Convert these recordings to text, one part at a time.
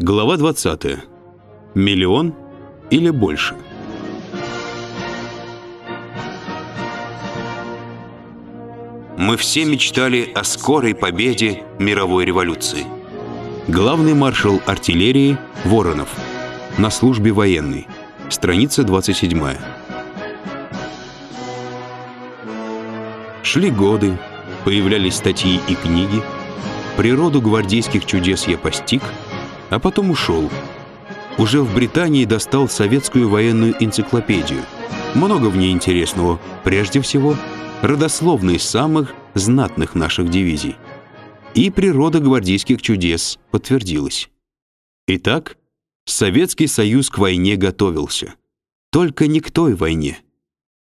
Глава 20. Миллион или больше? Мы все мечтали о скорой победе мировой революции. Главный маршал артиллерии Воронов. На службе военной. Страница 27. Шли годы, появлялись статьи и книги. Природу гвардейских чудес я постиг – а потом ушел. Уже в Британии достал советскую военную энциклопедию. Много в ней интересного. Прежде всего, родословные самых знатных наших дивизий. И природа гвардейских чудес подтвердилась. Итак, Советский Союз к войне готовился. Только не к той войне.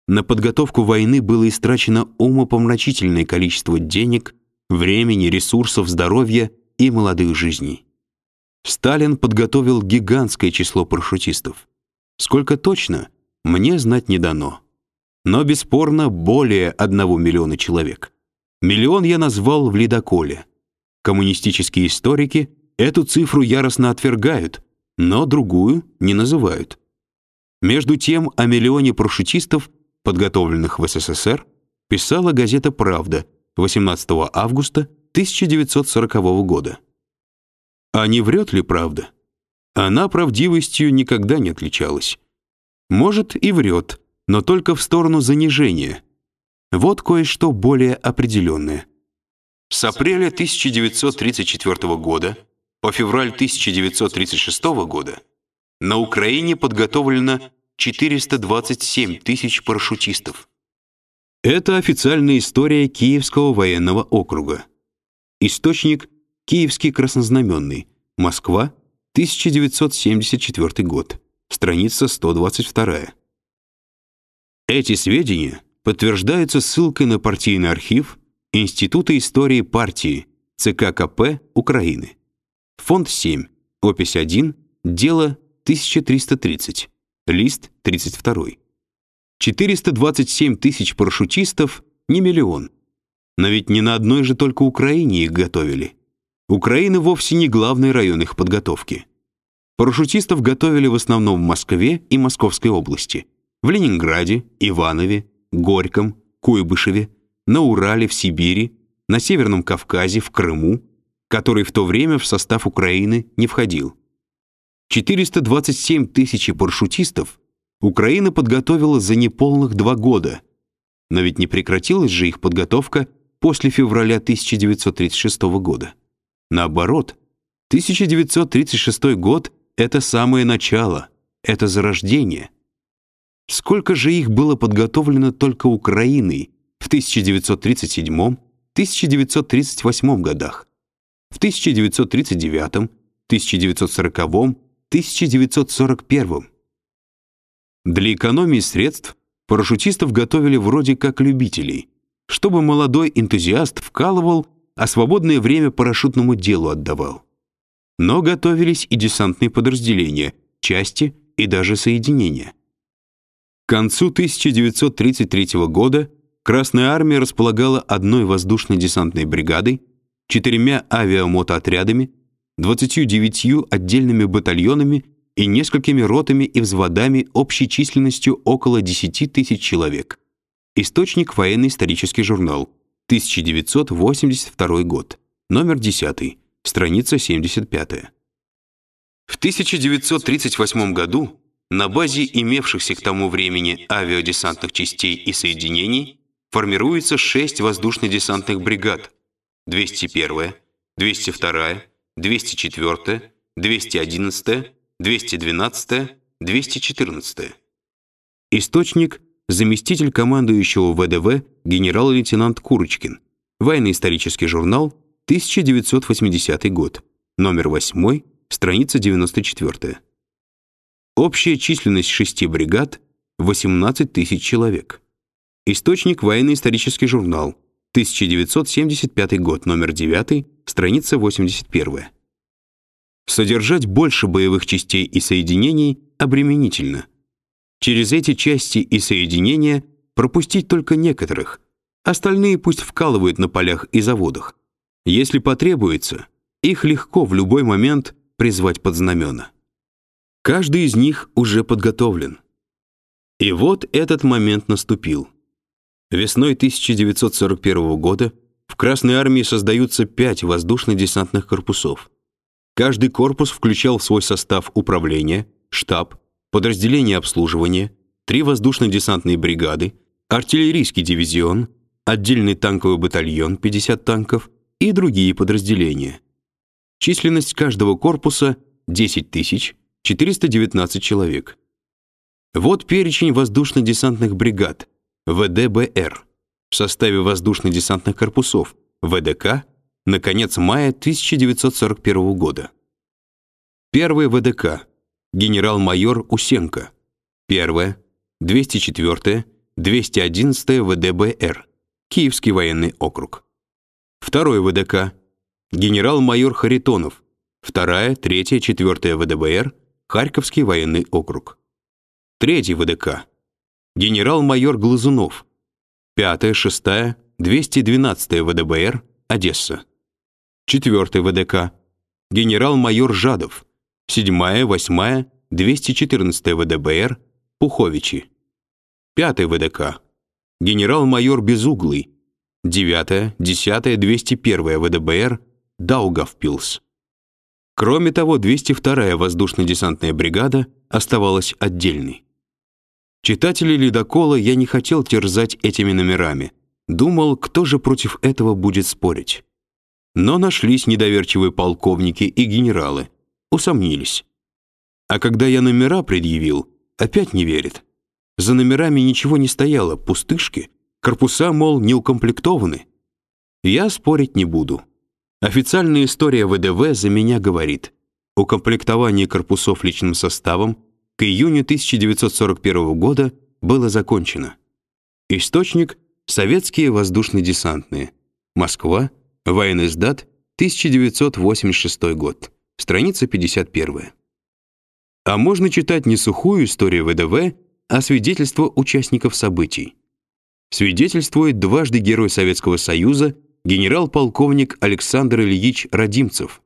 На подготовку войны было истрачено умопомрачительное количество денег, времени, ресурсов, здоровья и молодых жизней. Сталин подготовил гигантское число парашютистов. Сколько точно, мне знать не дано. Но бесспорно более одного миллиона человек. Миллион я назвал в ледоколе. Коммунистические историки эту цифру яростно отвергают, но другую не называют. Между тем о миллионе парашютистов, подготовленных в СССР, писала газета «Правда» 18 августа 1940 года. А не врет ли правда? Она правдивостью никогда не отличалась. Может, и врет, но только в сторону занижения. Вот кое-что более определенное. С апреля 1934 года по февраль 1936 года на Украине подготовлено 427 тысяч парашютистов. Это официальная история Киевского военного округа. Источник Киевский краснознаменный. Москва, 1974 год. Страница 122. Эти сведения подтверждаются ссылкой на партийный архив Института истории партии ЦК КП Украины. Фонд 7, опись 1, дело 1330, лист 32. 427 тысяч парашютистов не миллион. Но ведь не на одной же только Украине их готовили. Украина вовсе не главный район их подготовки. Парашютистов готовили в основном в Москве и Московской области, в Ленинграде, Иванове, Горьком, Куйбышеве, на Урале, в Сибири, на Северном Кавказе, в Крыму, который в то время в состав Украины не входил. 427 тысяч парашютистов Украина подготовила за неполных два года, но ведь не прекратилась же их подготовка после февраля 1936 года. Наоборот, 1936 год — это самое начало, это зарождение. Сколько же их было подготовлено только Украиной в 1937, 1938 годах, в 1939, 1940, 1941. Для экономии средств парашютистов готовили вроде как любителей, чтобы молодой энтузиаст вкалывал а свободное время парашютному делу отдавал. Но готовились и десантные подразделения, части и даже соединения. К концу 1933 года Красная армия располагала одной воздушно-десантной бригадой, четырьмя авиамотоотрядами, 29 отдельными батальонами и несколькими ротами и взводами общей численностью около 10 тысяч человек. Источник военно-исторический журнал 1982 год. Номер 10. Страница 75. В 1938 году на базе имевшихся к тому времени авиадесантных частей и соединений формируется шесть воздушно-десантных бригад: 201, 202, 204, 211, 212, 214. Источник заместитель командующего ВДВ генерал-лейтенант Курочкин. Военно-исторический журнал, 1980 год. Номер 8, страница 94. Общая численность шести бригад 18 тысяч человек. Источник военно-исторический журнал, 1975 год, номер 9, страница 81. Содержать больше боевых частей и соединений обременительно. Через эти части и соединения пропустить только некоторых, остальные пусть вкалывают на полях и заводах. Если потребуется, их легко в любой момент призвать под знамена. Каждый из них уже подготовлен. И вот этот момент наступил. Весной 1941 года в Красной армии создаются пять воздушно-десантных корпусов. Каждый корпус включал в свой состав управление, штаб, подразделение обслуживания, три воздушно-десантные бригады, артиллерийский дивизион, отдельный танковый батальон 50 танков и другие подразделения. Численность каждого корпуса 10 419 человек. Вот перечень воздушно-десантных бригад ВДБР в составе воздушно-десантных корпусов ВДК на конец мая 1941 года. Первый ВДК генерал-майор Усенко. Первое 204 211 ВДБР Киевский военный округ. Второй ВДК генерал-майор Харитонов. Вторая, третья, четвертая ВДБР Харьковский военный округ. Третий ВДК генерал-майор Глазунов. Пятая, шестая, 212 ВДБР Одесса. Четвертый ВДК генерал-майор Жадов. Седьмая, восьмая, 214 ВДБР Пуховичи. Пятый ВДК генерал-майор Безуглый. Девятая, десятая, 201 ВДБР Даугавпилс. Кроме того, 202-я воздушно-десантная бригада оставалась отдельной. Читателей ледокола я не хотел терзать этими номерами. Думал, кто же против этого будет спорить. Но нашлись недоверчивые полковники и генералы. Усомнились. А когда я номера предъявил, опять не верит. За номерами ничего не стояло, пустышки, корпуса, мол, не укомплектованы. Я спорить не буду. Официальная история ВДВ за меня говорит. Укомплектование корпусов личным составом к июню 1941 года было закончено. Источник Советские воздушно-десантные. Москва, Воениздат, 1986 год. Страница 51. А можно читать не сухую историю ВДВ, а свидетельство участников событий. Свидетельствует дважды Герой Советского Союза генерал-полковник Александр Ильич Радимцев,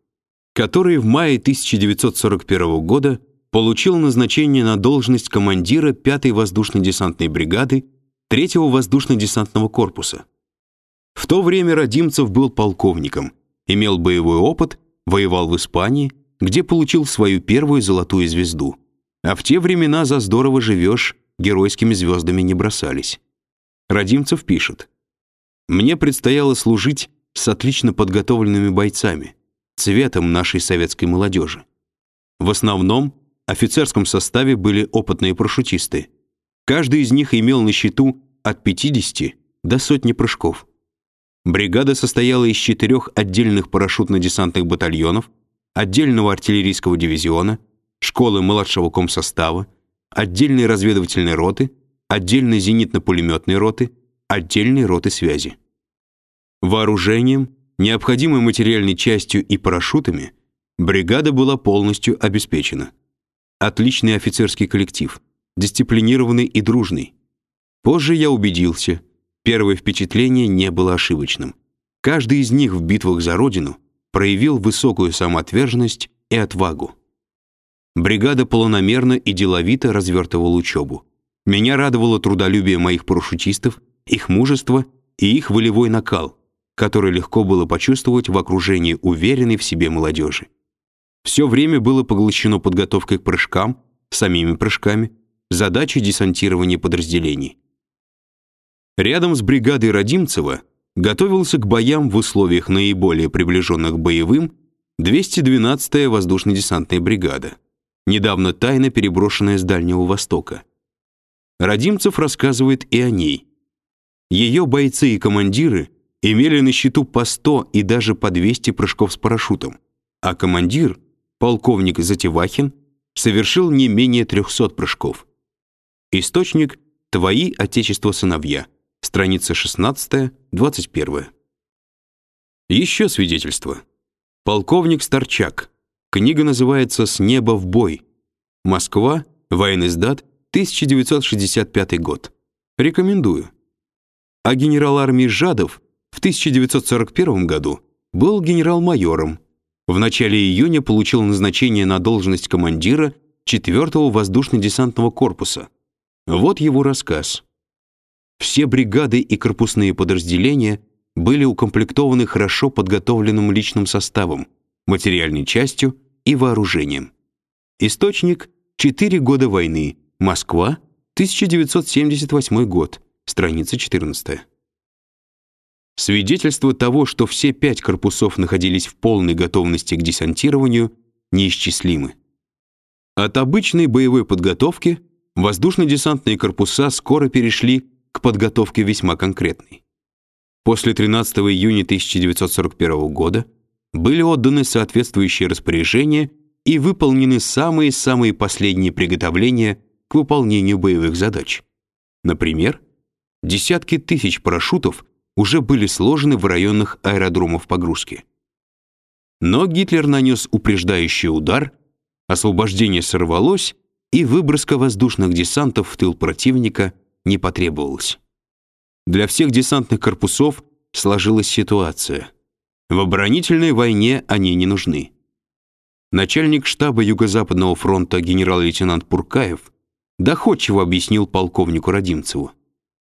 который в мае 1941 года получил назначение на должность командира 5-й воздушно-десантной бригады 3-го воздушно-десантного корпуса. В то время Радимцев был полковником, имел боевой опыт, воевал в Испании, где получил свою первую золотую звезду. А в те времена за здорово живешь, геройскими звездами не бросались. Радимцев пишет: мне предстояло служить с отлично подготовленными бойцами, цветом нашей советской молодежи. В основном в офицерском составе были опытные парашютисты. Каждый из них имел на счету от 50 до сотни прыжков. Бригада состояла из четырех отдельных парашютно-десантных батальонов, отдельного артиллерийского дивизиона, школы младшего комсостава, отдельной разведывательной роты, отдельной зенитно-пулеметной роты, отдельной роты связи. Вооружением, необходимой материальной частью и парашютами бригада была полностью обеспечена. Отличный офицерский коллектив, дисциплинированный и дружный. Позже я убедился, первое впечатление не было ошибочным. Каждый из них в битвах за родину проявил высокую самоотверженность и отвагу. Бригада планомерно и деловито развертывала учебу. Меня радовало трудолюбие моих парашютистов их мужество и их волевой накал, который легко было почувствовать в окружении уверенной в себе молодежи. Все время было поглощено подготовкой к прыжкам, самими прыжками, задачей десантирования подразделений. Рядом с бригадой Родимцева готовился к боям в условиях наиболее приближенных к боевым 212-я воздушно-десантная бригада, недавно тайно переброшенная с Дальнего Востока. Родимцев рассказывает и о ней, ее бойцы и командиры имели на счету по 100 и даже по 200 прыжков с парашютом, а командир, полковник Затевахин, совершил не менее 300 прыжков. Источник Твои отечество сыновья. Страница 16-21. Еще свидетельство. Полковник Старчак. Книга называется С неба в бой. Москва, Военный сдат, 1965 год. Рекомендую а генерал армии Жадов в 1941 году был генерал-майором, В начале июня получил назначение на должность командира 4-го воздушно-десантного корпуса. Вот его рассказ. Все бригады и корпусные подразделения были укомплектованы хорошо подготовленным личным составом, материальной частью и вооружением. Источник «Четыре года войны. Москва. 1978 год. Страница 14». Свидетельство того, что все пять корпусов находились в полной готовности к десантированию, неисчислимы. От обычной боевой подготовки воздушно-десантные корпуса скоро перешли к подготовке весьма конкретной. После 13 июня 1941 года были отданы соответствующие распоряжения и выполнены самые-самые последние приготовления к выполнению боевых задач. Например, десятки тысяч парашютов уже были сложены в районах аэродромов погрузки. Но Гитлер нанес упреждающий удар – Освобождение сорвалось, и выброска воздушных десантов в тыл противника не потребовалось. Для всех десантных корпусов сложилась ситуация. В оборонительной войне они не нужны. Начальник штаба Юго-Западного фронта генерал-лейтенант Пуркаев доходчиво объяснил полковнику Родимцеву.